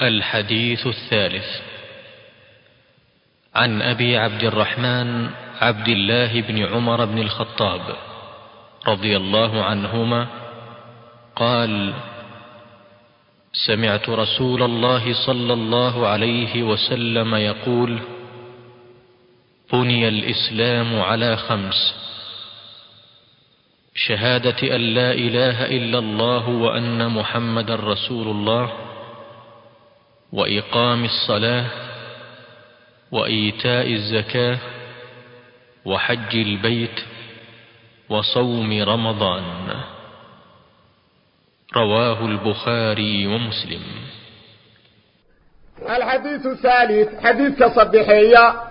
الحديث الثالث. عن أبي عبد الرحمن عبد الله بن عمر بن الخطاب رضي الله عنهما قال سمعت رسول الله صلى الله عليه وسلم يقول بني الإسلام على خمس شهادة أن لا إله إلا الله وأن محمدا رسول الله وإقام الصلاة وإيتاء الزكاة وحج البيت وصوم رمضان. رواه البخاري ومسلم. الحديث الثالث حديث كصبحية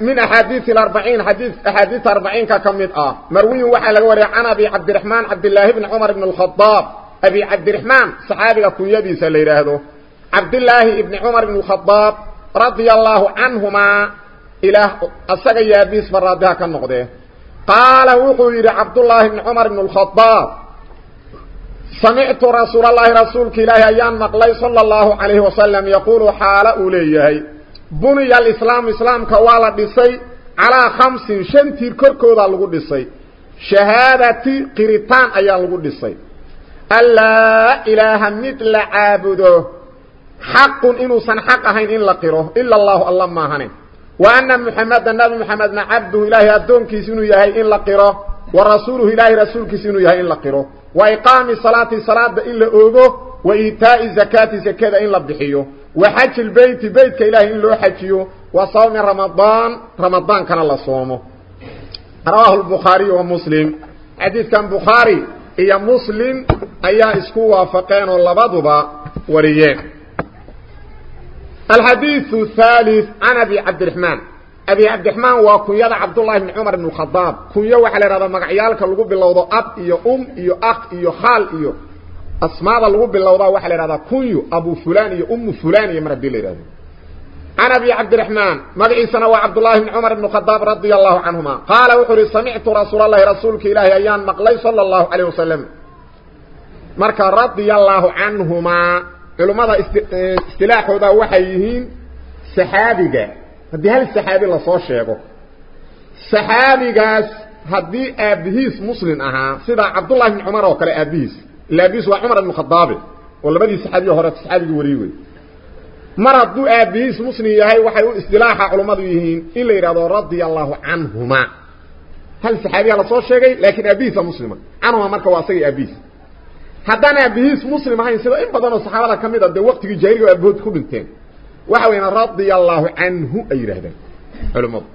من أحاديث الأربعين حديث أحاديث أربعين ككمد آه. مروي وحل وري عن أبي عبد الرحمن عبد الله بن عمر بن الخطاب أبي عبد الرحمن صحابي كن يدي سليره عبد الله بن عمر بن الخطاب رضي الله عنهما إلى أسقى يابيس فرادها كالنقضة قال وقل عبد الله بن عمر بن الخطاب سمعت رسول الله رسولك إلهي أيان مقلي صلى الله عليه وسلم يقول حال أوليه بني الإسلام إسلام كوالا ديسي على خمس شنتير كركودا لغو ديسي شهادتي قريتان أيان لغو ديسي. ألا إله مثل عابده. حق إنو سن حق هين إن لقره إلا الله الله ما هنين وأن محمد النبي محمد عبده إلهي أدون كيسينو يهي إن لقره ورسوله إلهي رسول كيسينو يهي إن لقره وإقام صلاة صلاة إلا أوغو. وإيتاء زكاة زكاة إلا بحيو وحج البيت بيت كإله إلا حجيو. وصوم رمضان رمضان كان الله صومه. رواه البخاري ومسلم. حديث كان بخاري. إيا مسلم أيا إسكو وافقين واللبضبا وريين. الحديث الثالث عن أبي عبد الرحمن أبي عبد الرحمن وكنيا عبد الله بن عمر بن الخطاب. كنيا وحل هذا مقعيالك لغو باللوضو أب إيو أم إيو أخ إيو خال إيو أسماء لغو باللوضو وحل هذا كنيو أبو فلان إيو أم فلان إيو الله عن أبي عبد الرحمن مقعي سنة عبد الله بن عمر بن الخطاب رضي الله عنهما. قال وحري سمعت رسول الله رسولك إلهي أيان مقلي صلى الله عليه وسلم. مركا رضي الله عنهما. قالوا علمها استلاحه ذا وحيهين سحابي ذا هذه هل السحابي لصوه شيقه سحابي جاس هذه أبهيس مسلم أها سيدا عبد الله بن عمر وكلا أبهيس الأبهيس هو عمر المخضابي ولا بدي سحابي وهرات سحابي وريوي مرضو أبهيس مسلم يهي وحي استلاحه علمها ذيهين إلا يرادو رضي الله عنهما هل السحابي لصوه شيقه لكن أبهيس مسلم أنا ما مركوا سيئ أبهيس haddaan aabihiis muslim ahayn sida in badan saxaabada ka mid a dee waqtigii jaahiliga aabahood ku dhinteen waxa weeyaan radi allahu canhu ay yidhaahdaan culimmadu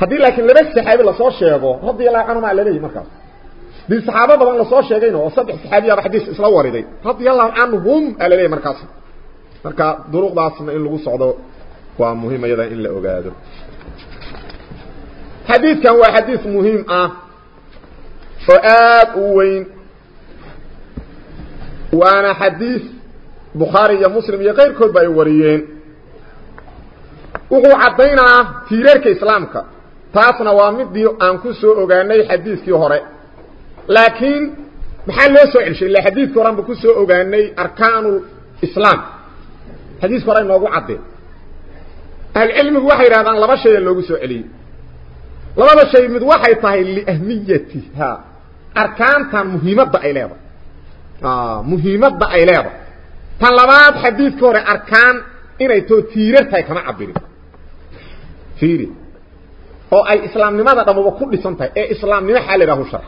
haddii laakiin laba saxaabi lasoo sheego radi allahu canhum aa laleeyahy markaas dii saxaabo badan lasoo sheegayna oo saddex saxaabiyaaba xadiis isla wariday radi allahu canhum aa laleeyahy markaas marka duruqdaasna in lagu socdo waa muhiim iyada in la ogaado xadiidkan waa xadiis muhiim ah oo aad وأنا حديث بخاري يا مسلم يا غير كود باي وريين. وقو عدينا تيريرك إسلامك. تاسنا وامد ديو انكو سوء اوغاني حديث كي هوري. لكن بحال لو سوء الشيء اللي حديث كوران بكو سوء اوغاني أركان الإسلام. حديث كوران ما قو عدين العلم هو حيرا دان لباشي اللي قو سوء لي لباشي مدوحي طاهي لأهميتها. أركان تان مهمة بأي muhiimadda ay leedahay tan labaad xadiidka hore arkaan inay too tiirar tahay kama cabirin fiiri oo ay islaamnimada dhamaba ku dhisan tahay ee islaamnimo xaa la yidhahu sharx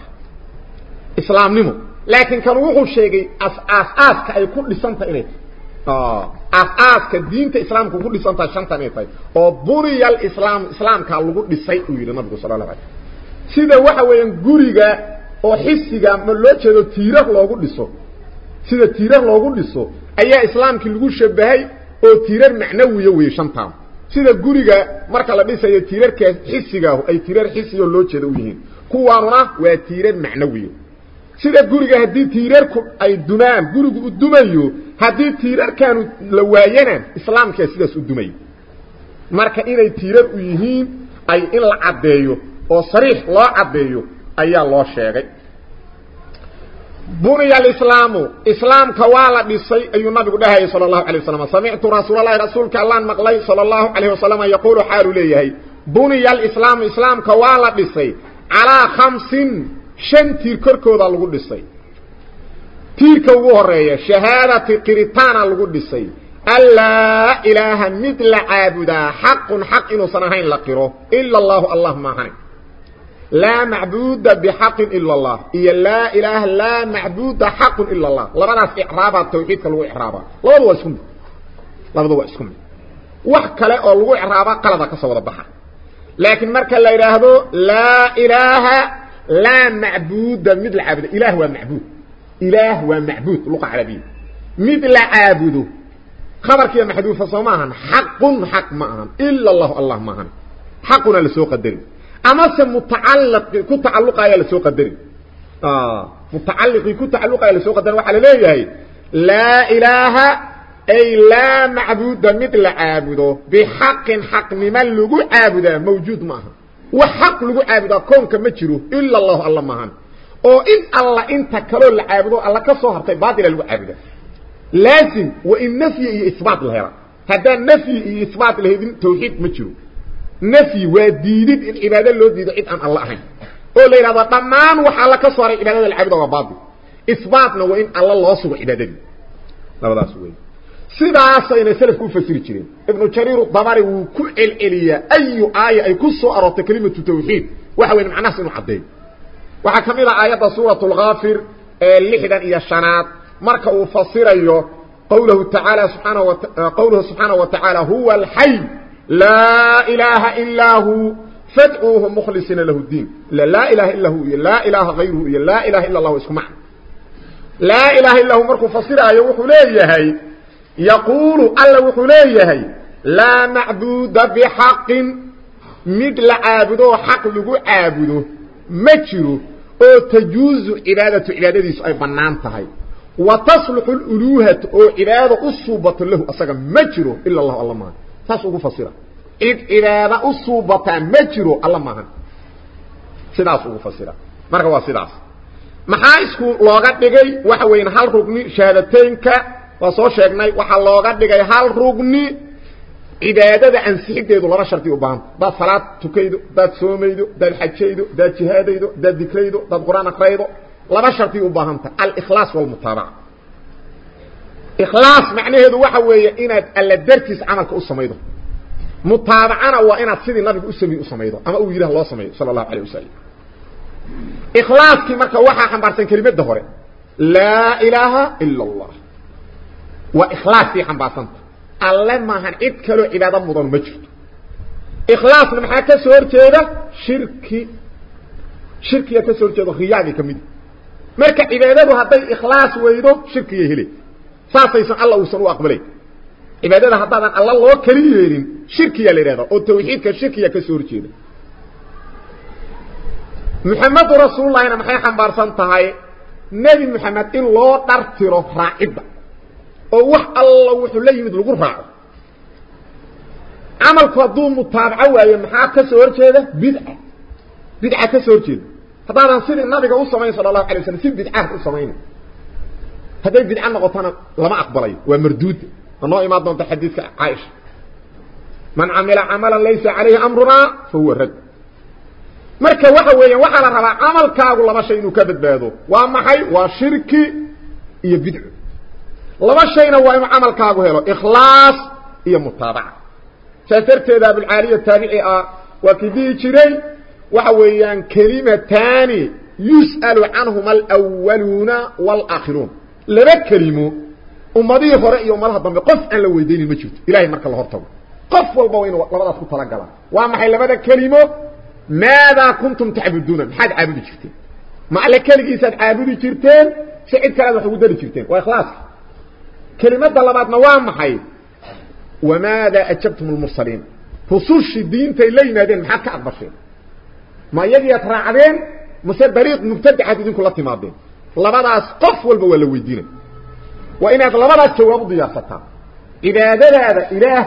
islaamnimo laakiin kan wuxuu sheegay as-aas-aaska ay ku dhisan tahay inay tahay as-aaska diinta islaamka ku dhisan tahay shantan inay tahay oo buniya alislaam islaamkaa lagu dhisay uu yidhi nabigu sala la alay sida waxa weeyaan guriga oo xisiga ma loo jeedo tiirar loogu dhiso sida tiirar loogu dhiso ayaa islaamkii lagu shabahay oo tiirar macnawiya weeye shantaan sida guriga marka la dhisayo tiirarka xisigaahu ay tiirar xisiyo loo jeeda u yihiin kuwaanuna waa tiirar macnawiya sida guriga haddii tiirarku ay dumaan gurigu u dumayo haddii tiirarkaanu la waayana islaamkaa sidaas u dumayo marka inay tiirar u yihiin ay in la caddeeyo oo sariix loo caddeeyo ayaa loo sheegay بني الإسلام. إسلام كوالا بسي أي نبي قده صلى الله عليه وسلم. سمعت رسول الله رسولك الله مقلي صلى الله عليه وسلم يقول حال ليه بني الإسلام إسلام كوالا بسي على خمس شن تير كركو دا لغود بسي تير كووه رأي شهادة قريتان لغود السي ألا إلها مثل عابدا. حق حق إنو سنهين لقيره. إلا الله اللهم هنك لا معبود بحق إلا الله. إيا لا إله لا معبود حق إلا الله. لبناس إحرابة توقيت كالو إحرابة. لبدو أسكم لبدو أسكم وحكا لأولو إحرابة قلدك صورة بحا لكن مركا لا إله دو لا إله لا معبود مثل عبد. إله هو معبود إله هو معبود لقع ربي مثل عبد خبر يا محدود فصو معهن حق حق معهن إلا الله الله معهن حقنا لسوق الدرب أما متعلق كنت تعلقها آية يا لسوق الدري آه متعلق كنت تعلقها آية يا لسوق الدري وحل ليه هي لا إله اي لا معبود مثل عابده. بحق حق من لو عابده موجود ما وحق لو عابده كون كما جرو إلا الله الله ما هن أو إن الله إنت كلو العابده الله كسو هرتي بادل لو عابده. لازم وإن نفي إثبات الهره هذا نفي إثبات الهره توحيد ما نفي وديدين إن إبادة اللو ديدو إذ أن الله أحيان أو ليلة طمان وحالة كسوري إبادة العبد وبادو إثباتنا وإن الله الله سوى إبادة لابد أسوه سيدة عاصينا سلف كل فسيري ابن الشرير الضماري وكل الإلية أي آية أي كسو أرى تكلمة توحيد. وحوين مع ناس المحدين وحكمل آية سورة الغافر آه، اللحدة إيا الشنات مركة فسيري قوله تعالى سبحانه وت... آه، قوله سبحانه وتعالى هو الحي. لا إله إلا هو. فدعوه مخلصين له الدين. لا لا إله إلا هو. لا إله غيره. لا إله إلا الله اسمح لا إله إلا هو. مركو فصير آيه وحليه يقول ألا وحليه لا معدود بحق. مدل عابده. حق لغو عابده. مجره أو تجوز إرادة إرادة سؤال بنامتها وتصلح الألوهة. أو إرادة أصوبة له. أصغر مجره إلا الله الله تسوق فصيرة إذ إلى رأس بطان مجرو اللهم هن سداس أوق فصيرة مركوا سداس محايسكو لغات ديغي وحوين حال رغني شهدتين كا. وصو شاكناي وحا لغات ديغي حال رغني. عبادة دا أنسيح ديدو لرا شرطي أبان دا صلاة تكيدو دا تسوميدو دا الحجيدو دا تهاديدو دا ذكريدو دا القرآن أقريدو. لرا شرطي أبان الإخلاص والمطابعة إخلاص معناه هذا واحد وهي إن الدرتيس عملك أسميده متابعنا وإن السيد النبي أسمي أسميده أما أقول له الله صلى الله عليه وسلم. إخلاص كما كان واحد حم بارسن كلمة دهورة لا إله إلا الله. وإخلاص في حم بارسن. ألما هن إلا إبادة مضان مجرد إخلاص من حكا سور كيدا شركي. شركي يتسور كيدا غيابي كميدي مركا إبادة هذا إخلاص ويدو شركي يهلي. Saasaysan alla uusan u aqbalay cibaadada haddaadan alla loo keli yeelin shirkiyaa la yidhahda oo tawxiidka shirkiya ka soo horjeeda muxamedu rasuulullahina maxay xambaarsan tahay nebi moxamed in loo dhartiro raacidda oo wax alla wuxuu la yimid lagu raaco camalku hadduu mutaabaco waayo maxaa ka soo horjeeda bidca bidca ka soo horjeeda haddaadan sidii nabiga u samayn sala allahu alay waslam si bidcaad u samayna lama aqbalayo waa marduuda ma noo imaan doonta xadiidka caaisha man camila camalan laysa calayhi amrunaa fa huwa rad marka waxa weeyaan waxaa la rabaa camalkaagu laba shay inuu ka badbaado waa maxay waa shirki iyo bidco laba shayna waa inuu camalkaagu helo ikhlaas iyo mutaabaca saas darteeda abulcaaliya taabici ah waa kii dhihi jiray waxa weeyaan kelimataani yus'alu canhuma alwaluuna walaakhiruun لما كريمه أمضي فرأي أمالها الضم قف أن لو يديني المجهد إلهي مركا الله ارتوى قف والبوين وقلبات كنت رقلا وامحي لما ذا كريمه ماذا كنتم تعبدون؟ حاج عابد جرتين مع لكالك إساد عابد جرتين شعيد كلا ذا حبود جرتين وإخلاص. كلمة دلباتنا وامحي. وماذا أجبتم المرسلين؟ فصوش الدين تيلينا دين محاك أكبر شيء ما يجي يترعبين مسير بريق مبتدع هذه دين كلها labadaas qof walba waa la weydiinay waa inaad labadaas jawaab u diyaarsataa cibaadadaada ilaah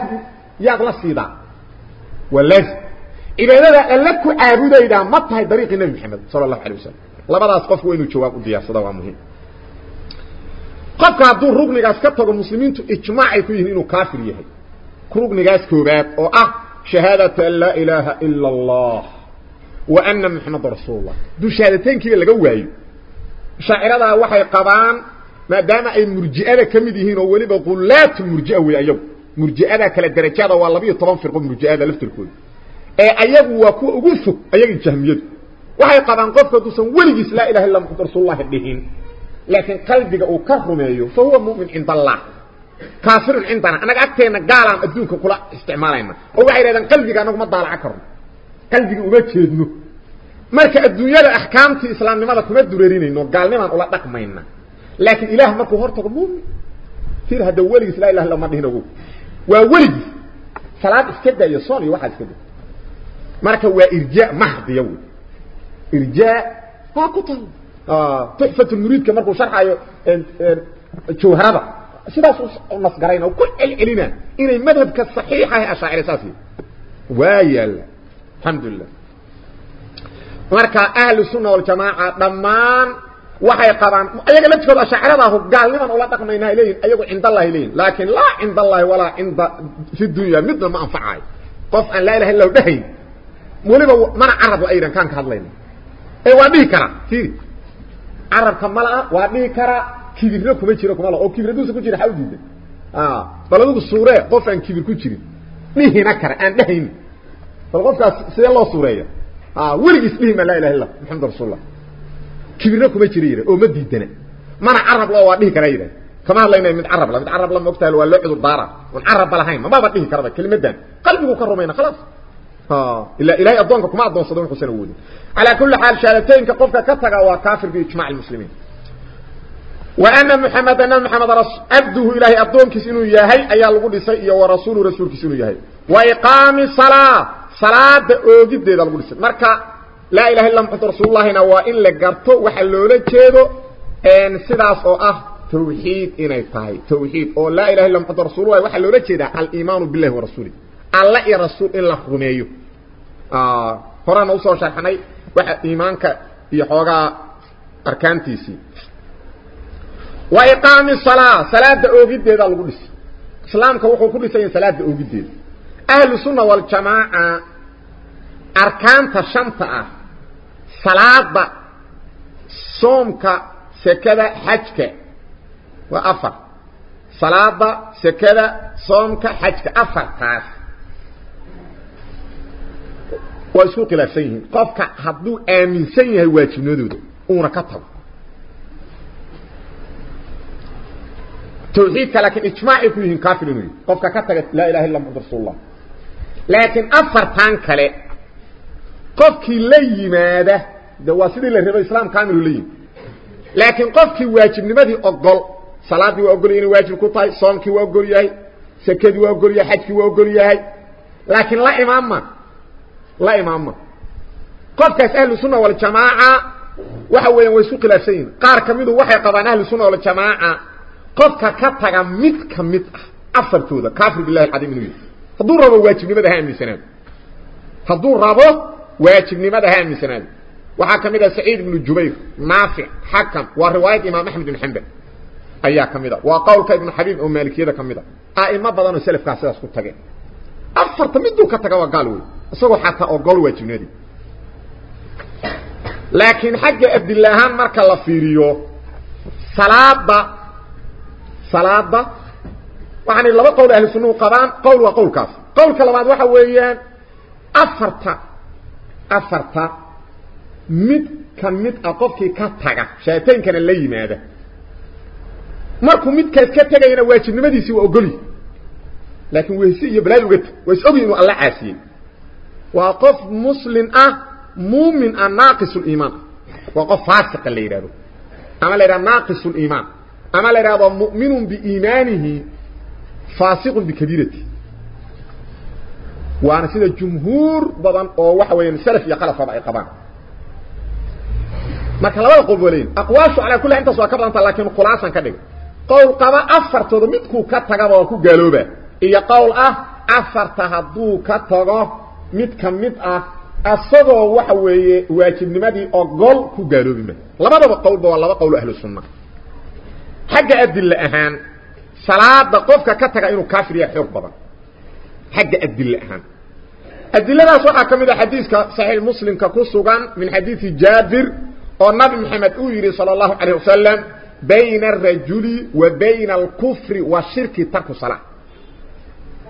yaad la siidaa waa laazim cibaadada alla ku caabudaydaa ma tahay dariiqii nebi maxamed sala allahu alay wasalam labadaas qofku waa inuu jawaab u diyaarsada waa muhiim qofka hadduu rugnigaas ka tago muslimiintu ijmaacay ku yihiin inuu kaafir yahay rugnigaas koobaad oo ah shahaadatu an laa ilaaha ila allah wa ana muxamada rasuulullah hadduu shahaadateynkiiba laga waayo شاعرها وحي قبان ما دام أي مرجئة كميد هين أو ولي بقولات مرجئه ويايو مرجئة كلا درجه ده ولا 12 فرق مرجئة ده لفتلكود أي أيوه ايغ وا كو اوغو فوق ايغ أيوه جهميه وحي قبان قفكه دوسن ولي لا إله إلا الله محمد رسول الله بهين لكن قلبك أو كرميه فهو مؤمن عند الله. كافر عندنا أنا اكتينا غالان ادونك كلا استعمالينا أو وحي ريدان قلبك انو ما طالع كرم قلبك أو marka adduunyada axkaamtii islaamnimada kuma dureerinayno gaalnimaan ula dhaqmayna laakiin ilaah markuu hortago mumin tir hadda weligiis laa ilaha illa ma dhihin ogu waa weligiis salaad iska da iyo soon iyo waxaa iska da marka waa irjaa maxdiya wey irjaa waa ku tal tuxfatulmuriidka markuu sharxayo jawharada sidaas u nasgarayna ku celcelina inay madhabka saxiixa ah ashaacira saas waa yaalla marka ahlu sunna waljamaaca dhammaan waxay qabaan ayaga laftigooda ashaaciradaah gaalniman ula dhaqmayna ay leeyihin ayagu cind allahi leeyihin laakiin laa cinda allahi walaa cinda fi dunya midna ma anfacayo qof aan laa ilaha illa dhahayn weliba mana carab aydan kaan ka hadlayna ee waa dhihi karaa fiiri carabka malaa waa dhihi karaa kibirna kuma jiro kuma la oo kibir haduusa ku jira xaw diida bal adigu suuree qof aan kibir ku jirin dhihina kara aan dhahayn bal qofkaas sidee loo suureeya weligiis dhihi ma laa ilaha illa maxamed rasuulullah kibirna kuma jira yidha oo ma diidana mana carab loo waa dhihi karaa yidhah kama hadlayna mid carab la mid carab la maogtahay waa loo cudur daara on carabba lahayn mamaba dhihi karaba kelimadan qalbigu ka rumayna khalaas ila ilahay addoonka kuma addoonsado wuxuusan awoodin calaa kulli xaal shahaadateynka qofka ka taga waa kaafir biijmac lmuslimiin wa ana muxameda nabi maxamed cabduhu ilaahay addoonkiis inuu yahay ayaa lagu dhisay iyo wa rasuulu rasuulkiis inuu yahay wa iqaami salaa salaada oogideeda lagu dhisay marka laa ilaha illa muxamad rasuulullahina waa in la garto waxa loola jeedo sidaas oo ah tawxiid inay tahay tawxiid oo laa ilaha illa muxamad rasulullahi waxaa loola jeedaa aliimaanu billahi wa rasuulih alla iyo rasuul in la rumeeyo horana usoo sharxnay waxa iimaanka iyo xoogaa arkaantiisii wa iqaami salaa salaada oogideeda lagu dhisay islaamka wuxuu ku dhisan yahay salaada oogideeda أهل السنة والجماعة أركان تشمتع صلاة صومك سكدة حجك. وأفر. صلاة سكدة صومك حجك. أفر تاس. ويسوق إلى سيهن قفك حدو آمن سيهن هاي واجب ندود. أمرا كتب. توحيدك لكن اجماعي فيهن كافرين. قفك كتب لا إله إلا محمد رسول الله. لكن أفر تانكالي قفكي لي ماذا؟ دواسيدي اللي رضا الإسلام كامل لي لكن قفكي واجب نماذي أقل. صلاة وأقل يعني واجب كطاي صانكي وأقل يهي سكدي وأقل يهي حجكي وأقل يهي لكن لا إماما لا إماما قفكي أهل السنة والجماعة وحاوين ويسوق الأسين قار كميدو وحي قبان أهل السنة والجماعة. قفكي كتغا ميت كميت. أفر توذا كافر بالله العديم نويل هذو رابو واجب نمد هاني سناد. هذو رابو واجب نمد هاني سناد. وحاكم إذا سعيد بن الجبير نافع حاكم ورواية إمام أحمد بن حنبل. أياكم إذا وقولك ابن حبيب أم مالكي إذا كم إذا آئي ما بضانو سلف كاسي أسكت تغي أفر تمدو كتغوا قالوا أصغوا حتى أرقلوا واجب نمد لكن حق عبد الله مركا لفيريو. صلاة صلاة وعن اللبا قول أهل السنة قبان قول وقول كاف. قول كالباد وحويا أفرت. أفرت. مد كان مد أقفك كتاك شايتين كان اللي ماذا مركو مد كيس كتاك ينا واجب نمديسي وأقولي لكن ويسي يبلاد وقت ويسعب ينو الله عاسين وقف مسلم أه مؤمن أه ناقص الإيمان. وقف فاسق اللي يرادو. أما اللي ناقص الإيمان. أما اللي رابا مؤمن بإيمانه فاسق بكبيرته وأنا سيدة جمهور بضان أو وحوين سلف يقلف فضعي قبان. ما كان لابد قول بولين. أقواشو على كل انتسوا كبضان لكن قلاصا كدق قول قبا افرتو دمتكو كتغب وكو قلوبة. إيا قول أه افرتها دو كتغب متكم مت أه. اصدو وحوين واجب نمدي أو قول كو قلوبة. لابد قول بوا لابد قول أهل السنة. حق أدل أهان. صلاة قفك كتك إنه كافر يحير بضا حق أدل هان. أدل الله سوحا كم حديث صحيح المسلم كقصه من حديث جابر والنبي محمد أويري صلى الله عليه وسلم بين الرجل وبين الكفر والشرك تاكو صلاة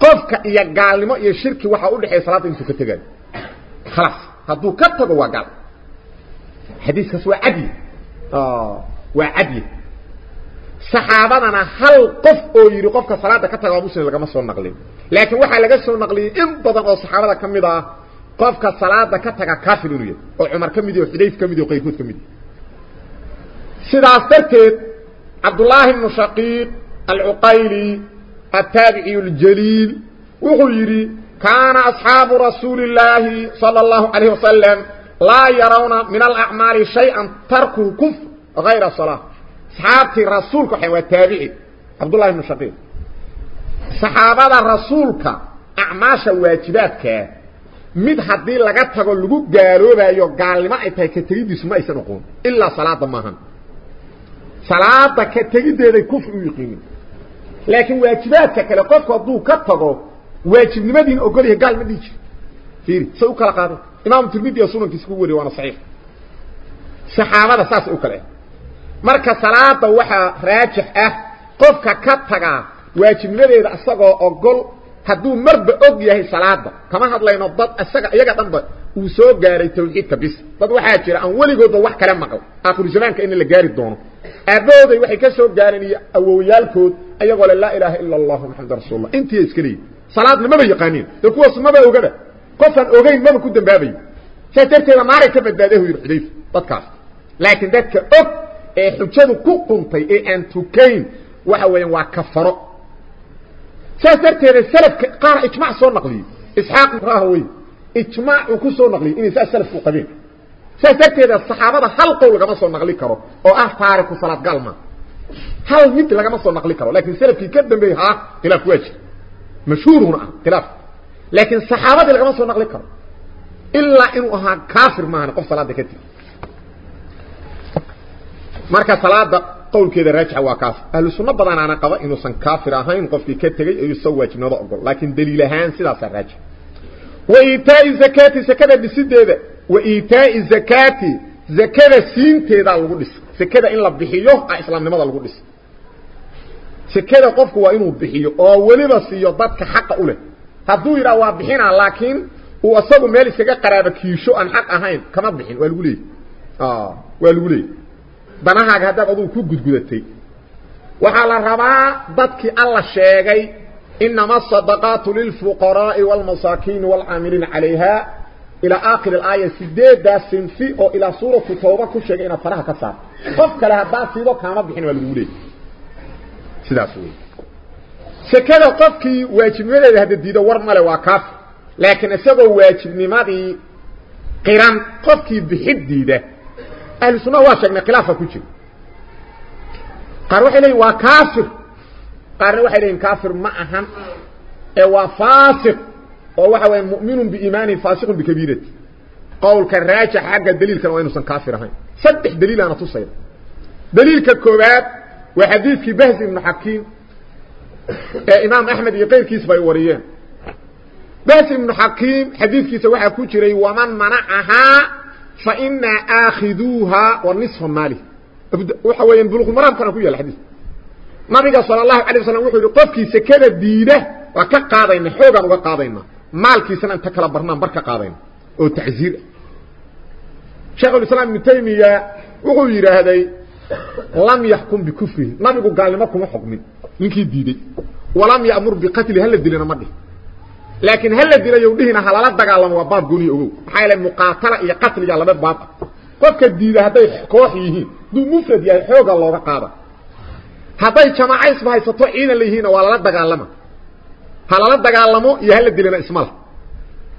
قفك إيا قالما إيا شرك وحا أولي حي صلاة إنسو كتكال خلاص هدو كتك وقال حديث كسوه عدي وعدي saxaabadana hal qof oo yidhi qofka salaada ka taga waa muslim lagama soo naqlin laakiin waxaa laga soo naqliyey in badan oo saxaabada ka mid ah qofka salaada ka taga kafir inuu yahay oo cumar ka mid yahy o xudayf ka mid yahy o qayrkood ka mid yahy sidaas darteed cabdullaahi bnu shaqiiq alcuqayli التابعي الجليل وهو يري كان أصحاب رسول الله صلى الله عليه وسلم لا يرون من الأعمال شيئا تركه كفر صحابتي رسولك حيوى التابعي عبد الله بن شقيق. صحابة رسولك أعماش واتباتك مد حدين لغتك اللقوك قالوا بأيو قالما إتاك كتريد اسم إيسا نقول إلا صلاة ماهن. صلاة كتريد دي كفر ويقيم لكن واتباتك كالقفك وابدوه كتبو واتب نمدين أقوليه قال مديك فيري سأوك لقاده إمام ترميدي يصونا كسكوه وأنا صحيح. صحابة ساس أوك لقاده marka salaada waxaa raajix ah qofka ka tagaa waajibnimadeeda isagoo ogol hadduu marba og yahay salaada kama hadlayno dad isaga iyaga dhanba uu soo gaaray tawxiidka bis dad waxaa jira aan weligoodba wax kale maqal aakhiru zamaanka in la gaari doono aabahooday waxay ka soo gaareen iyo awowyaalkood ayagoo le laa ilaaha ila allah maxameda rasuullah intiiya iska leeyihin salaadna maba yaqaaniin dee kuwaas maba ogaba qofaan ogeyn maba ku dambaabayo saas darteeda maaray ka badbaadahu yidhi xudayfa dadkaas laakiin dadka og ee xujadu ku quntay ee aan tukayn waxa weeyaan waa kafaro saas darteeda salafka qaar ijmac soo naqliyey isxaaq rahawey ijmaac ku soo naqliyey inay saas salafku qabeen saas darteeda saxaabada hal qowl lagama soo naqli karo oo ah taariku salaad galma hal mid lagama soo naqli karo laakiin salafkii ka dambeeyey ha khilaaf waa jira mashhuuruna ah khilaaf laakiin saxaabadii lagama soo naqli karo ilaa inuu ahaa kaafir maahan qof salaada ka tegi marka salaada qowlkeeda raajixa waa kaas ahlu sunno badanaana qaba inuusan kaafir ahayn qofkii ka tegey ayuu soo waajibnooda ogol laakiin daliil ahaan sidaasaa raajix wa iitaa'i zakaati zakada dhisideeda wa iitaa'i zakaati zakada siinteedaa lagu dhisa zakada in la bixiyo a islaamnimada lagu dhisa zakada qofku waa inuu bixiyo oo weliba siiyo dadka xaqa u leh hadduu yidhaha waa bixinaa laakiin uu isagu meel iskaga qaraaba kiisho aan xaq ahayn kama bixin waa lagu leeyay waa lagu leeyay danahaaga haddaad adugu ku gudgudatay waxaa la rabaa dadkii alla sheegay inama asadaqaatu lilfuqaraa'i wاlmasaakiini wاlcaamiliina calayha ilaa aakhir aaya sideedaa sinfi oo ilaa suuratu tawba ku sheegay inaad faraha ka saarto qof kale haddaa siido kaama bixin waa lagugu leeyay sidaas wey sekada qofkii waajibnimadeeda hadda diido war male waa kaafir laakiin isagoo waajibnimadii qiran qofkii bixid diida أهل السنة واشقنا خلافة كتب قروح إليه وكافر. قروح إليه كافر معهم. وفاسق وهو مؤمن بإيمان فاسق بكبيرة. قول كراجة حاجة دليل كان وينو سن كافر هاي. سدح دليل أنا تصير دليل كالكوبات. وحديث في بهز ابن حكيم. إيه، إمام أحمد يقير كيس بيوريان بهز ابن حكيم حديث كيس وحا كوتري ومن منعها فإن آخذوها ونصف مالي وحوى ينبلغ مرام كانوا أقول الحديث. ما نبي صلى الله عليه وسلم وحوى قفك سكادة ديدة وكقاضين حوبا وقاضين مالك سنة تكلب برنام بركة قاضين وتعزير شيخ الإسلام من تيمية وقوى هذا لم يحكم بكفه ما نبي قال لما كم حكم منك ديدة ولم يأمر بقتل هل الدليل مرده لكن هل الذي لا يودينا حلال دغالم وباب غني اوغو حيل مقاتله يا قتل يا لبد باب. قف كديده هداي كوخ يي دو مفرد يا هوغا لوغا قادا هداي جماعة اسمها يسطو اين اللي هنا ولا لا دغالم حلال دغالمو يا هل ديلنا اسمال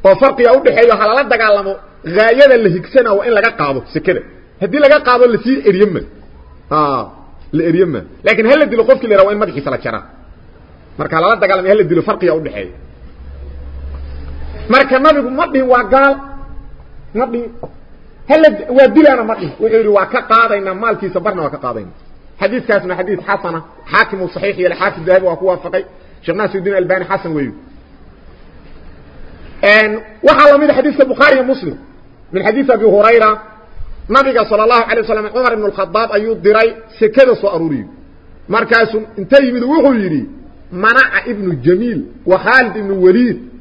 وفرق يا ودخيو حلال دغالمو غاية اللي هكسنا وإن لا قادو سكده هدي لا قادو لسي اريم آه. لاريم لكن هل الذي لقفك اللي روان مدخي سلا جرا marka la la dagaalmay hal dilo farqiya u dhaxeeyo marka nabigu ma dhihin waa gaal ma dhihin waa dilaana ma dhihin wuxuu yidhi waa ka qaadaynaa maalkiisa barna waa ka qaadayna xadiidkaasna xadiid xasana xaakim uu saxiix yeelay xaafid dahabi waa ku waafaqay sheekh naasiruddin albani xasan weeyo waxaa lamid a xadiidka bukhaari iyo muslim min xadiid abi hurayra nabiga salى الlahu alay waslam cumar ibn اkhadaab ayuu diray sekada soo aruuriyo markaasuu inta yimid wuxuu yidhi manaca ibnu jamiil wa khaalid ibnu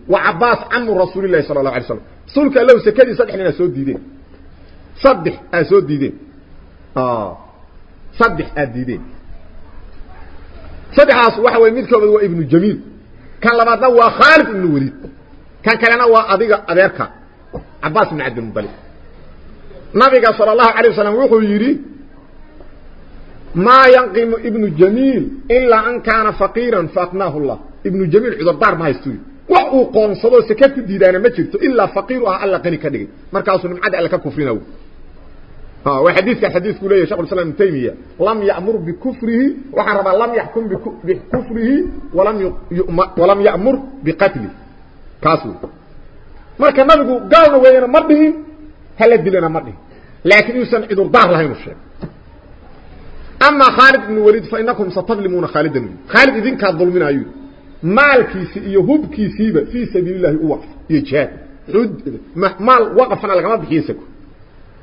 وعباس عم رسول الله صلى الله عليه وسلم. سلك لو سكدي صدحنا سود ديدين. صدح آه، اسو ديدين. آه. صدح آه، اديدين صدح اس وحوي ميدكود هو ابن الجميل كان لبادنا هو خالف بن الوليد. كان كان هو اديق ابيركا عباس بن عبد المطلب. نبي صلى الله عليه وسلم وحو يري ما ينقم ابن الجميل إلا أن كان فقيرا فأقناه الله. ابن الجميل عذر دار ما يستوي. وهو قون صدو سكاكو ديدان مجرتو إلا فقير وها ألا قني كدقي مركاسو من عدع لكا كفرينو ها وحديثك حديث كولي يا شاق الله سلام تيمية. لم يأمر بكفره وحربا لم يحكم بكفره ولم, ولم يأمر بقتله. كاسو. ما نبقو قانو وينا مردهين هل يدلنا مردهين لكن يوسن عدو ضار لهين الشيء أما خالد بن وليد فإنكم ستظلمون خالدا. خالد إذن كان ظلمنا أيوه مالكيسي إيه هبكيسي في سبيل الله وقف يجاد عد مال وقفنا لك ما بحيسكو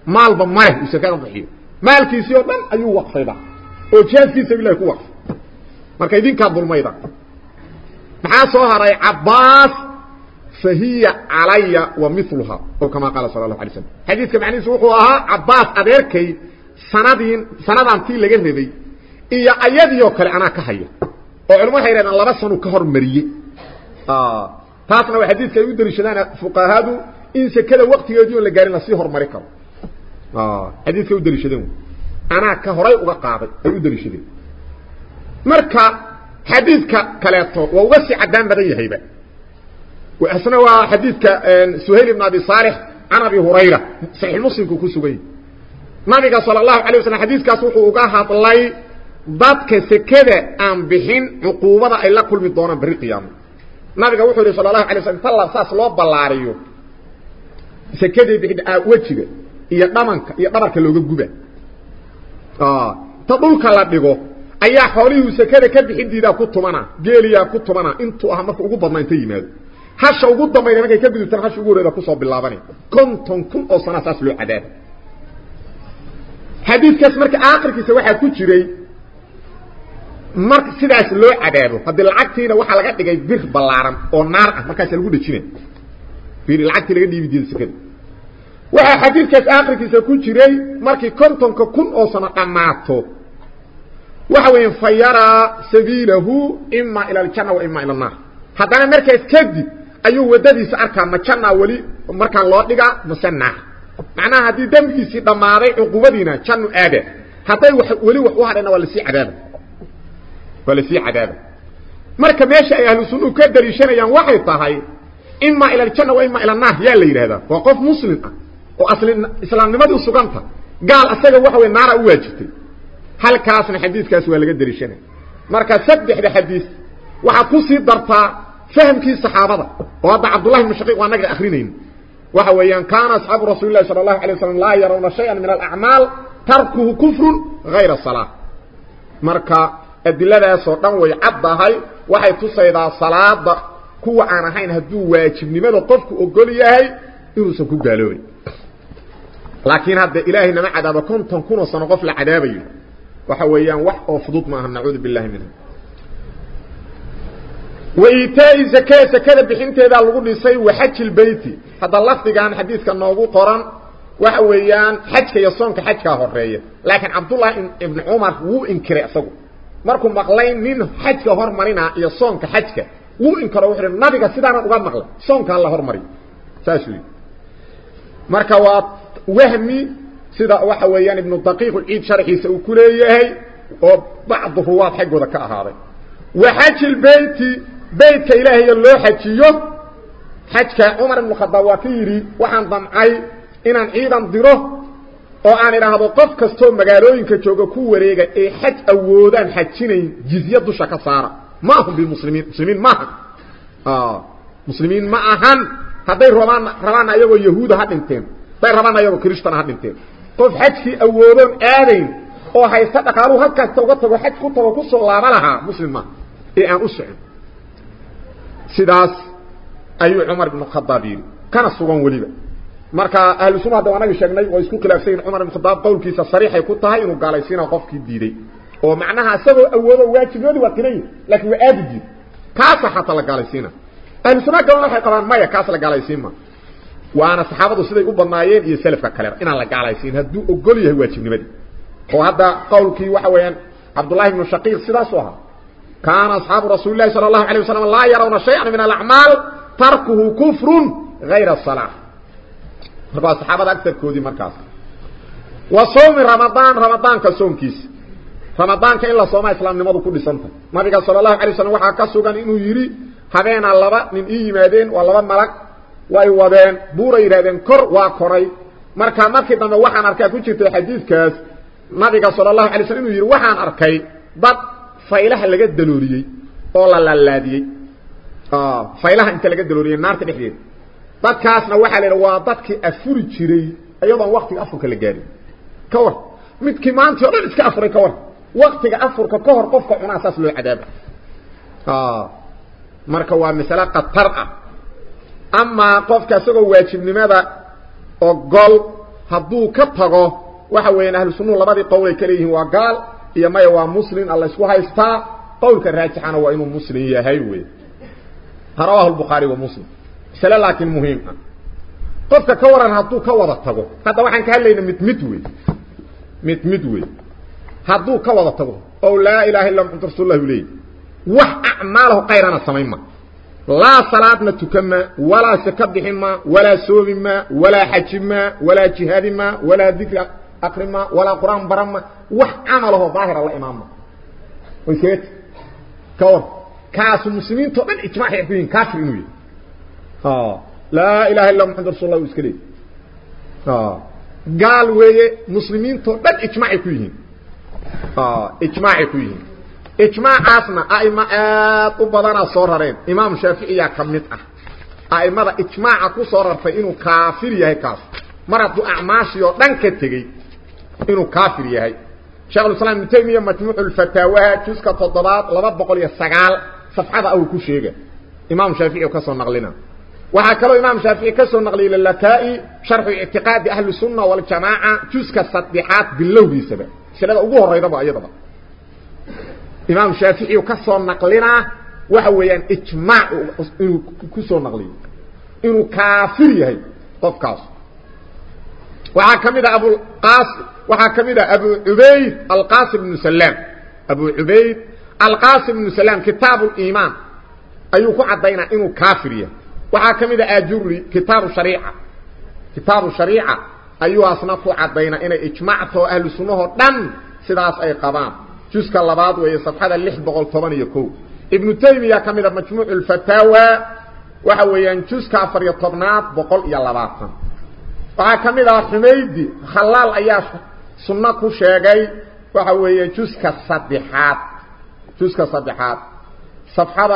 مال بمره يسكان ضحيه مالكيسي ومن أيو وقف يضع وجاد في سبيل الله وقف مالك يدين كان ظلم يضع بحاسوها رأي عباس فهي علي ومثلها. وكما قال صلى الله عليه وسلم. حديث كم يعني سوقها عباس أدركي سندين سندان تيل لغنه بي إيا أيدي يوكالي أنا كهيه oo culimo yidhahdeen laba sanu ka hormariyey taasna waa xadiidka ay u daliishadaan fuqahadu in sekada waktigeedii oon la gaarin lasii hormari karo xadiidka u daliishadeen anaa ka horay uga qaaday ay u daliishadeen marka xadiidka kaleeto waa uga sii caddaan badan yahayba suhayl ibn abi saalix can abi hurayra saxiix muslimku ku sugan yahy nabiga salى الlahu alay waslam xadiiskaas wuxuu uga hadlay dadka sekada aan bixin cuquubada ay la kulmi doonaan berri qiyaamo nabiga wuxuu yihi sal الlahu alay slam inta saas loo ballaariyo sekadii bixin wejiga iyo dhamanka iyo dhabarka looga guba ta dhulka la dhigo ayaa xoolihii sekada ka bixin diidaa ku tumana geeliyaa ku tumana intuu ah marka ugu badnaa inta yimaado hasha ugu dambayna markay ka gudubtaan hasha ugu horeeda kusoo bilaabanay konton kun oo sanaa saas loo cadaaba xadiidkaas marka aakhirkiisa waxaa ku jiray mar sidaas loo cadaabo haddii lacagtiina waxaa laga dhigay bir ballaaran oo naar ah markaasa lagu dhejina lacagtii laga dhiibi diida sekada waxaa xadiidkaas aakhirkiisa ku jiray markii kontonka kun oo sano dhammaato waxa weya fa yaraa sabiilahu ima ila aljanna wa ima ila annaar haddana markaas kadib ayuu waddadiisa arkaa ma jannaa weli markaan loo dhigaa mase naar macnaha haddii dembigiisii dhammaaday cuqubadiina jannu aada hadday weli wax u hadhayna waa lasii cadaaba ولا في عذاب. مرك ماشي أي أهل السنة كدر يشنيان يعني واحد طهي إما إلى الجنة وإما إلى النار. يا اللي هذا وقف مسلم. وأصل إسلام لماذا سقنطة قال أسيقى وحوة النار أواجهتي هل كاسن حديث كاسوه اللي قدر يشنيان مرك سبح الحديث وحقوصي الدرطة فهم كي الصحابة وهذا عبد الله المشقيق ونقر أخرينين. وهو أن كان أصحاب رسول الله صلى الله عليه وسلم لا يرون شيئا من الأعمال تركه كفر غير الصلاة. مركا adiladaasoo dhan way caddahay waxay tusaydaa salaada kuwa aan ahayn hadduu waajibnimada qofku ogol yahay inuusan ku gaaloobin laakiin hadda ilaahay nama cadaabo konton kunoo sano qof la cadaabayo waxa weeyaan wax oo fudud maaha nacuudu billahi minha waitaai zakee zakada bixinteedaa lagu dhisay waxaji lbeyti hadda lafdigan xadiidka noogu qoran waxa weeyaan xajka iyo soonka xajkaa horeeya laakiin cabdullaahi ibni cumar wuu inkiray isagu markuu maqlay nin xajka hormarina iyo soonka xajka wuu inkaro wuxuu hi nabiga sidaanan uga maqlay soonka hala hormariyo saas marka waa wahmi sida waxa weeyaan ibnu daqiiq ciid sharxiisa uu ku leeyahay oo bacdu ruwaad xaggooda ka ahaaday waxaji lbeyti beytka ilaahayo loo xajiyo xajka khadaab waa ka yidhi waxaan damcay inaan ciidan diro oo aan idhaahdo qof kastoo magaalooyinka jooga ku wareega ee xaj awoodaan xajinayn jizye dusha ka saara ma ahum bimuslimiin muslimiin maaha muslimiin ma ahan hadday rabaan rabaanna ayagoo yahuuda ha dhinteen hadday rabaanna ayagoo kristana ha dhinteen qof xajkii awoodoon aadayn oo haysta dhaqaaluhu halkaasta uga tago xaj ku tago ku soo laaba lahaa muslim ma ee aan u socon sidaas ayuu cumar ibn khadaab yiri kana sugan waliba marka ahlu sunna hadda wanaga sheegnay oo isku khilaafsan cumar ibn khadaab qowlkiisa sariixay ku tahay inuu gaalaysiina qofkii diiday oo macnaha asagoo awoodo waajibnimadi waa tiray laakiin waa aadi diid kaasa xataa la gaalaysiina ahlu sunna kalena waxay qabaan maya kaas la gaalaysiin ma waana saxaabadu siday u badnaayeen iyo salafka kale inaan la gaalaysiin hadduu ogol yahay waajibnimadii oo hadda qowlkii waxa weeyaan cabdullahi ibnu shaqiiq sidaas ahaa kaana asxaabu rasuuli llahi sala allahu alay wasalam laa yarawna shayan min alacmaal tarkuhu kufrun hayra فبا صحابة أكثر كودي مركز وصوم رمضان رمضان كصوم كيس رمضان كإلا صوم إسلام نمضو كل سنة ما بيقى صلى الله عليه وسلم وحا كسوغا إنو يري حبين اللبا من إيه مادين واللبا ملك وإيوابين بورا يرادين كر وكري مركا مركضا وحان أركا كوشي في حديث كاس ما بيقى صلى الله عليه وسلم يري وحان أركا بط فإله اللقاء الدلوري أولا لالا دي فإله انت اللقاء الدلوري النار تبحيه dadkaasna waxaa la yidhaha waa dadkii afuri jiray iyadoon waktiga afurka la gaarin ka war midkii maantii o dhan iska afuray ka war waktiga afurka ka hor qofka cunaa saas loo cadaaba marka waa masale khatar ah amaa qofka isagoo waajibnimada ogol hadduu ka tago waxa weeyaan ahlu sunnuhu labadii qowl ay ka leeyihiin waa gaal iyo maya waa muslim alla isku haystaa qowlka raajixana waa inuu muslim yahay wey rawahu lbukhaari wa muslim masale laakiin muhiim ah qofka ka waran hadduu ka wada tago hadda waxaan ka hadlayna mid mid wey mid mid wey hadduu ka wada tago oo laa ilaha illa muxamad rasuullah u leeyahy wax acmaalahu kayrana samayn ma laa salaadna tukan ma walaa saka bixin ma walaa soomi ma walaa xaji ma walaa jihaadi ma walaa dikri akri ma walaa qur-aan baran ma wax camalaho daahira la imaan ma way seet ka war kaasu muslimiintao dhan ijmac ay ku yihin kafir inuu yahay ها. لا إله إلا محمد رسول الله وسكري ها. قال ويه مسلمين تو دد إجماع كويين ها إجماع كويين إجماع اسما ايما آه، طبلنا صورارين إمام شافعي يا كميت أه. أئمة إجماع كو صورار فانه كافر يا كاف. مرض أعماش يو دنك تيغي انه كافر يا هي شيخ الإسلام ابن تيمية مجموع الفتاوى جزء 7 209 صفحة أو كو شيغه إمام شافعي كسو نقلنا وها كلو إمام شافعي كسو نقلي إلى شرح اعتقاد أهل السنة والجماعة جزك صدحات باللوي سبب شنو اوغو هريده با ايدبا إمام شافعي وكسو نقلنا وها ويان إجماع إنو كسو نقلي. إنو كافر يحي قف كاس. وها كميدة أبو القاسم وها كميدة أبو عبيد القاسم بن سلام. أبو عبيد القاسم بن سلام كتاب الإيمان. ايو كو عدينا إنو كافر يحي وحا كميدا اجري آه كتاب شريعة. كتاب شريعة. ايوا اصنفوا عدينا إن اجماع تو أهل السنة دن سداس أي قوام جزك لباد وهي صفحة 618 ابن تيمية كميدا مجموع الفتاوى. وحويان جزك 412 وحا كميدا حميد خلال اياس سنه كو شيغاي وحويا جزك صدحات جزك صدحات صفحة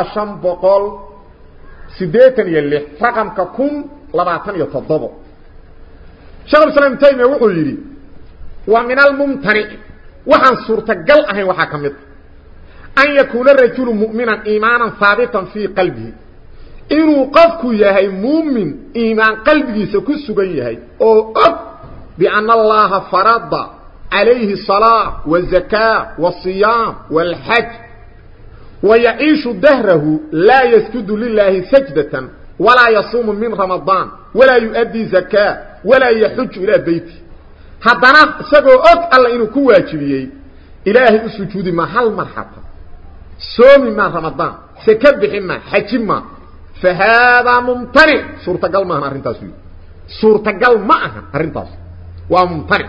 سيديتن يلي رقم ككون لباتن يتضبو شغل سلام تايمي وحو يري ومن الممتنئ وحن سورة قل اهي وحا أن يكون الرجل مؤمنا إيمانا ثابتا في قلبه إنو قفك يهي مؤمن إيمان قلبه سكسو بيهي أو أب بأن الله فرض عليه الصلاة والزكاة والصيام والحج ويعيش دهره لا يسجد لله سجدة ولا يصوم من رمضان ولا يؤدي زكاة ولا يحج إلى بيتي حدنا سجو أك الله إنه كواتبيي إلهي السجود محل مرحبا. صوم من رمضان سكب حما حكما فهذا ممتنئ سورة قلما هم أرنتاسوي سورة قلما هم أرنتاسوي وممتنئ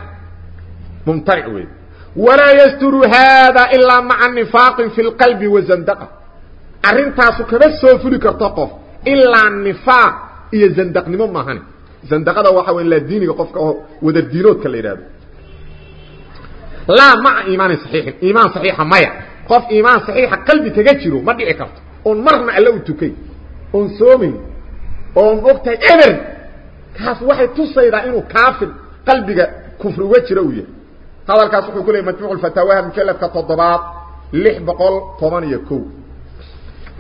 ممتنئ ويد ولا يستر هذا إلا مع النفاق في القلب والزندقة أرين تاسوك بسو فلو كرتقف إلا النفاق إيا زندق نمو ماهاني زندقة دا واحد وإن لا ديني قفك ودى الدينوت لا مع إيمان صحيح. إيمان صحيح مايا قف إيمان صحيح قلبي تجتره ما دي إكفت ونمرنا ألو التوكي ونصومي ونبقتي إمر كاف واحد تصيد انه كافر. قلبي كفر وجره ويه هذا الكاس يقول لي مجموع الفتاوى مكلف كتضباط لح بقول طمان يكو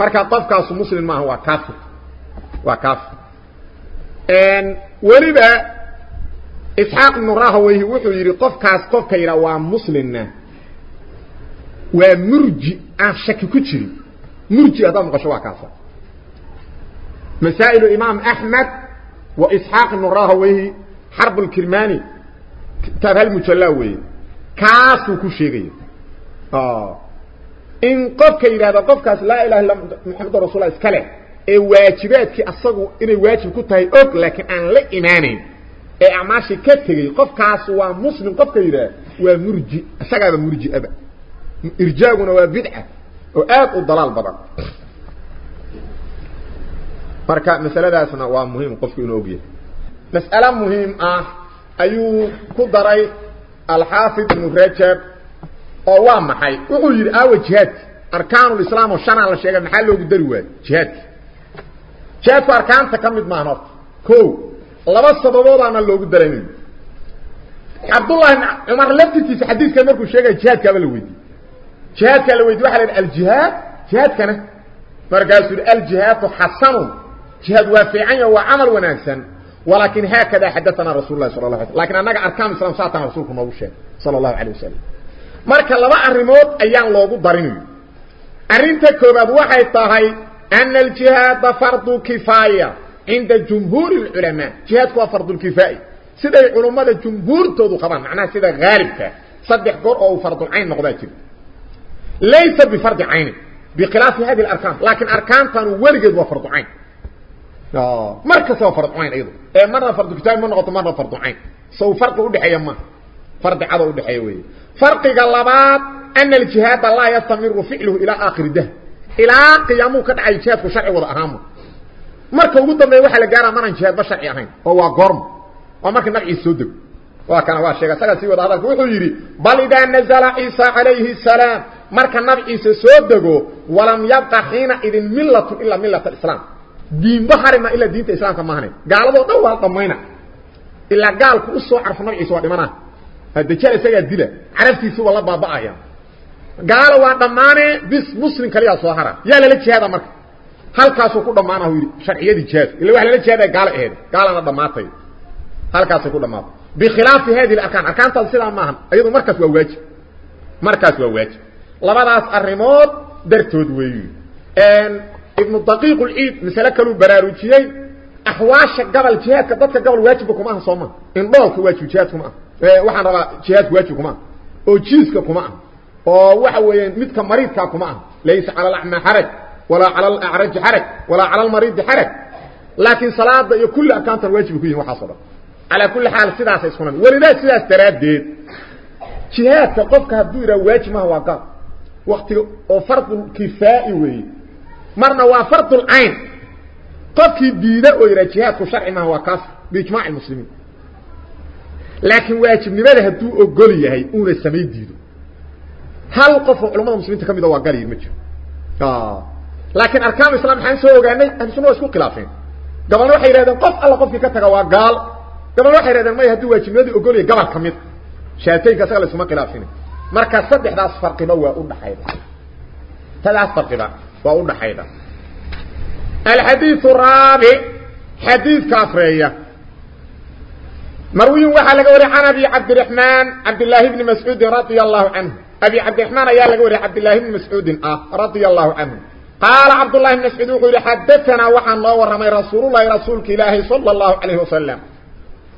مركا طف كاس مسلم ما هو كافر وكاف ان ولبا اسحاق نراه وهي وحو يري طف كاس طف كيرا وا مسلم ان شك كجري مرجي هذا مقشوا كاس مسائل امام احمد واسحاق نراه وهي حرب الكرماني تابع المجلاوي weeye kaasuu ku sheegaya in qofka yidhahda qofkaas laa ilaha illa muxamedun rasullah iska leh ee waajibaadkii asagu inay waajib ku tahay og laakiin aan la imaanayn ee acmaashii ka tegey qofkaas waa muslim qofka yidhaah waa murji isagaaba murjiaba irjaaguna waa bidca oo aad u dalaal badan marka masaladaasna waa muhiim qofku inuu ogyahay mas'ale muhiim ah ayuu ku daray الحافظ بن رجب أو ما حي وقول أو جهاد اركان الاسلام وشان على شيخ محل لو دروا جهاد جهاد اركان تكمد معناه كو لبا سببود أنا لو درين عبد الله عمر لفتي حديث كان مركو شيخ جهاد قبل ويدي جهاد قال ويدي واحد الجهاد جهاد كان فرجال الجهاد حسن جهاد وافعا وعمل وناسا ولكن هكذا حدثنا رسول الله صلى الله عليه وسلم. لكن أنا أركان الإسلام ساعتها رسولكم ما وشه صلى الله عليه وسلم. مارك الله لبا اريموت ايان لوغو دارينو تكو كوباد waxay tahay أن الجهاد فرض كفاية عند جمهور العلماء. جهاد هو فرض الكفايه سده العلماء الجمهور تودو خبا معناه غالب غالبك صدق قر أو فرض العين نقداتي ليس بفرض عين. بخلاف هذه الأركان. لكن أركان كانوا ورجد وفرض عين. Farducayn mar kasta waa farducayn iyado ee marna fardukitaab ma noqoto marna farducayn saw farqi udhexeeya ma fardi cado udhexeeya wey farqiga labaad ana aljihaada laa yastamiru ficluhu ilaa aakhiri dah ilaa qiyaamuu ka dhacay jihaadku sharci wada ahaanma marka ugu dambeeya waxaa la gaaraa maraan jihaadba sharci ahayn oo waa goorma waa marka nabciisa soo dego waa kana waa sheega isagaa sii wada hadalka wuxuu yidhi bal idaa nazla ciisa calayhi salaam marka nabciisa soo dego walam yabqa xiina idin millatun ilaa millat alislaam دين بحرم إلا دين تإسلام كما هنه قال هذا هو طمينا إلا قال كو سو عرف نوعي سواء دمانا هذا كان يساقه الدلة عرفتي سوى الله بابا آيا قال هذا طمينا بس مسلم كليا صوحرا يا للك هذا مرك هل كاسو كو طمينا هو شرعية دي جهاز إلا وحل للك هذا قال إهد قال هذا طمينا هل كاسو كو طمينا بخلاف هذه الأركان أركان تلسل عما هم أيضا مركز وواج مركز وواج لبعض الرموت درتود ويو ulciid masale kaluu baraarujiyey axwaasha gabal jihaadka dadka gabal waajibka kuma aha soo maa indhoolka waajib jihaad kuma ah waxaan rabaa jihaadka waajib kuma ah oo jiiska kuma ah oo waxa weeyaan midka mariidkaa kuma ah laysa cala alacmaa xaraj walaa cala alacraji xaraj walaa cala almariidi xaraj laakiin salaada iyo kulli arkaantan waajibay ku yihin waxaaso dhan calaa kulli xaal sidaasay isku nan welidaa sidaas daraaddeed jihaadka qofka hadduu yidhaha waajib maha waa gaal waktiga oo fardulkifaa'i weeye مرنا وافرت العين قفكي ديدة ويرى جهاد كشرع ما هو كافر بإجماع المسلمين لكن واجب نبالي هدو أقولي هاي أون السميد ديدو هل قف علماء المسلمين تكمي دواء قالي المجر لكن أركام السلام الحين سوى وقعني أنه سنوى شكو قلافين قبل نوحي إلى قف ألا قف في كتك وقال قبل نوحي إلى ما يهدو واجب نبالي أقولي قبل كميد شهدتين كسغل سمى قلافين مركز صدح داس فرق موى أون حيث ثلاث فرق بقى فأقول حيدا الحديث الرابع حديث كافرية. مروي واحد لقول عن أبي عبد الرحمن عبد الله بن مسعود رضي الله عنه. أبي عبد الرحمن أيها لقول عبد الله بن مسعود آه رضي الله عنه. قال عبد الله بن مسعود يقول حدثنا وحن الله ورمي رسول الله رسولك إلهي صلى الله عليه وسلم.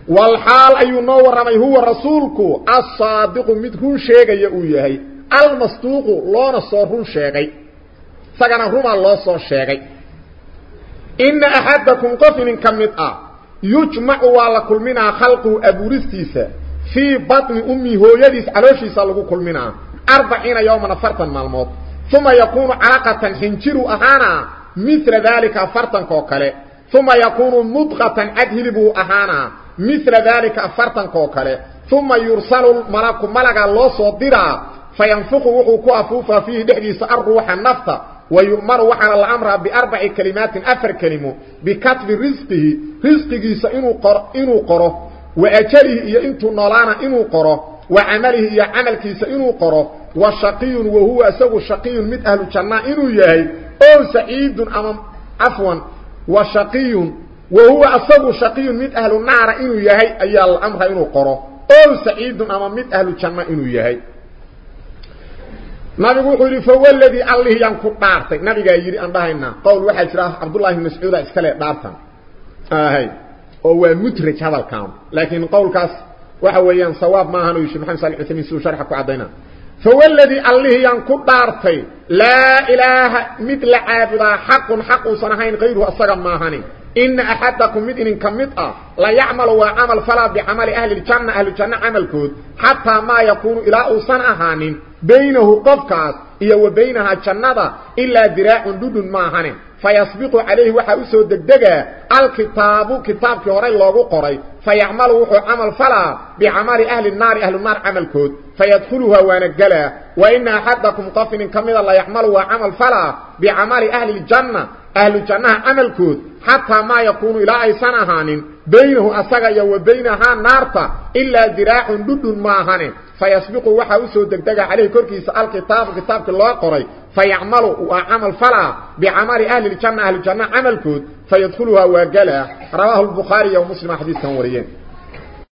والحال أي نور رمي هو رسولك الصادق مدهون شيئا يؤيهي المصدوق لون الصور شيئا isagana rumaa loo soo sheegay ina axadakum qof idin ka mid ah yujmacu waa la kulminaa khalquhu abuuristiisa fii baطni ummi hooyadiis calooshiisa lagu kulminaa arbaciina yowman afartan maalmood uma yakuunu calaqatan xinjiru ahaana mila daalika afartanka oo kale uma yakuunu mudqatan cadhilibuu ahaana mila daalika afartanka oo kale uma yursalu malaku malaga loo soo diraa fayanfuqu wuxuu ku afuufaa fiihi dhexdiisa arruuxa nafta ويؤمر وحنا الأمر بأربع كلمات أفر كلمة بكتب رزقه رزقه إنه قره إنه قره وأجله يا إنتو نالانا إنه قره وعمله يا عمل كيس إنه وشقي وهو أسوه شقي مت أهل جنة إنه يهي أو سعيد أمام عفوا وشقي وهو أسوه شقي مت أهل النار إنه يهي أي الأمر إنه قره أو سعيد أمام مت أهل جنة إنه يهي. Nabigu wuxuu yidhi fawalladii allih yaan ku dhaartay nabigaa yidhi aan dhahaynaa qowl waxaa jira cabdullahi bn mascuuda iskale dhaartan hay oo waa mudraj hadalkan laakiin qowlkaas waxa weeyaan sawaab maahan oo yidhi maxamed salih uthaymin siduu sharxa ku caddayna fawalladii allih yaan ku dhaartay la caabudaa xaqun xaq uusan ahayn kayruhu asaga maahani ina axadakum mid idinka mid ah la yacmalu waa camal falaa bicamali ahli ljanna ahlujanno camalkood xataa maa yakuunu ilaa uusan ahaanin بينه قفقات إيا وبينها جنادة إلا ذراع ما ماهن فيسبق عليه وحا أسو دقدقى الكتاب كتاب كهراء الله قرى فيعمل وحو عمل فلا بعمار أهل النار أهل النار عمل كود. فيدخلها وانقلا وإن أحدكم طفن كمد الله يعمل عمل فلا بعمار أهل الجنة أهل الجنة عمل كود. حتى ما يكون إلى أي سنة هانين. بينه أساق يو بينها نارتا إلا ذراع ندد ماهن فيسبق وحا وسو دقدق عليه كركي يسأل كتاب كتاب الله قري. فيعمل وعمل فلا بعمار أهل الجنة أهل الجنة عمل كود. فيدخلها وقلها رواه البخاري ومسلم حديث ثوريين